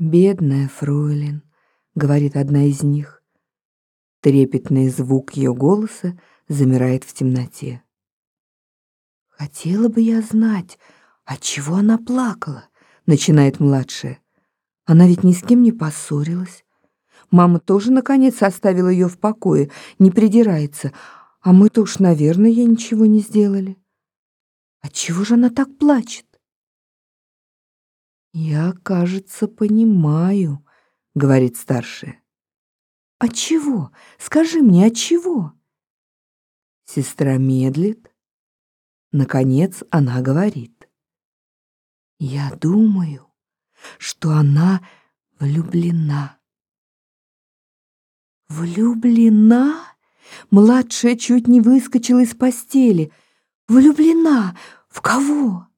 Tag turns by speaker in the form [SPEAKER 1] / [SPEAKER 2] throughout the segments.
[SPEAKER 1] «Бедная фройлен», — говорит одна из них. Трепетный звук ее голоса замирает в темноте. «Хотела бы я знать, отчего она плакала», — начинает младшая. «Она ведь ни с кем не поссорилась. Мама тоже, наконец, оставила ее в покое, не придирается, а мы-то уж, наверное, ей ничего не сделали. Отчего же она так плачет?» «Я, кажется, понимаю», — говорит старшая. «От чего? Скажи мне, от чего?» Сестра медлит. Наконец она говорит. «Я думаю, что она влюблена». «Влюблена?» Младшая чуть не выскочила из постели. «Влюблена? В кого?»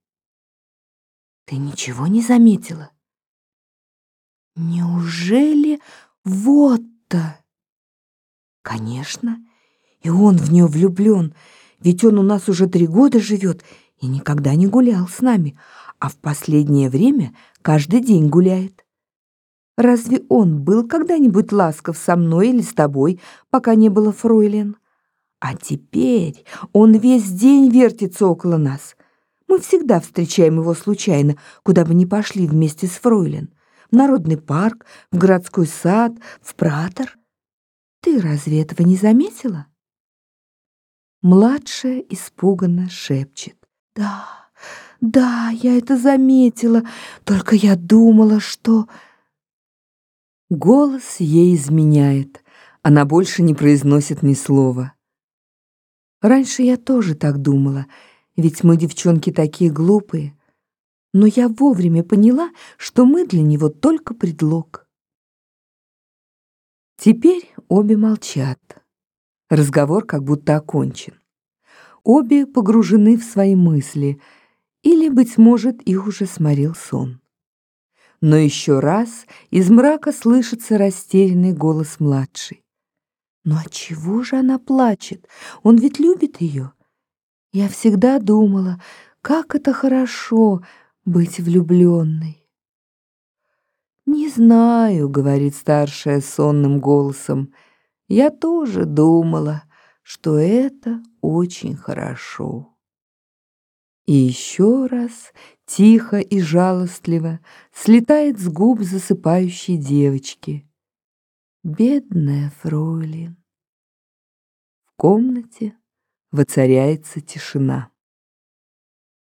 [SPEAKER 1] Ты ничего не заметила? Неужели вот-то? Конечно, и он в нее влюблен, ведь он у нас уже три года живет и никогда не гулял с нами, а в последнее время каждый день гуляет. Разве он был когда-нибудь ласков со мной или с тобой, пока не было фройлен? А теперь он весь день вертится около нас — мы всегда встречаем его случайно, куда бы ни пошли вместе с Фройлен. В народный парк, в городской сад, в пратор. Ты разве этого не заметила? Младшая испуганно шепчет. Да, да, я это заметила, только я думала, что... Голос ей изменяет. Она больше не произносит ни слова. Раньше я тоже так думала — ведь мы, девчонки, такие глупые. Но я вовремя поняла, что мы для него только предлог. Теперь обе молчат. Разговор как будто окончен. Обе погружены в свои мысли, или, быть может, их уже сморил сон. Но еще раз из мрака слышится растерянный голос младшей. «Ну а чего же она плачет? Он ведь любит ее. Я всегда думала, как это хорошо быть влюбленной. «Не знаю», — говорит старшая сонным голосом, — «я тоже думала, что это очень хорошо». И еще раз, тихо и жалостливо, слетает с губ засыпающей девочки. Бедная фройлин. В комнате воцаряется тишина.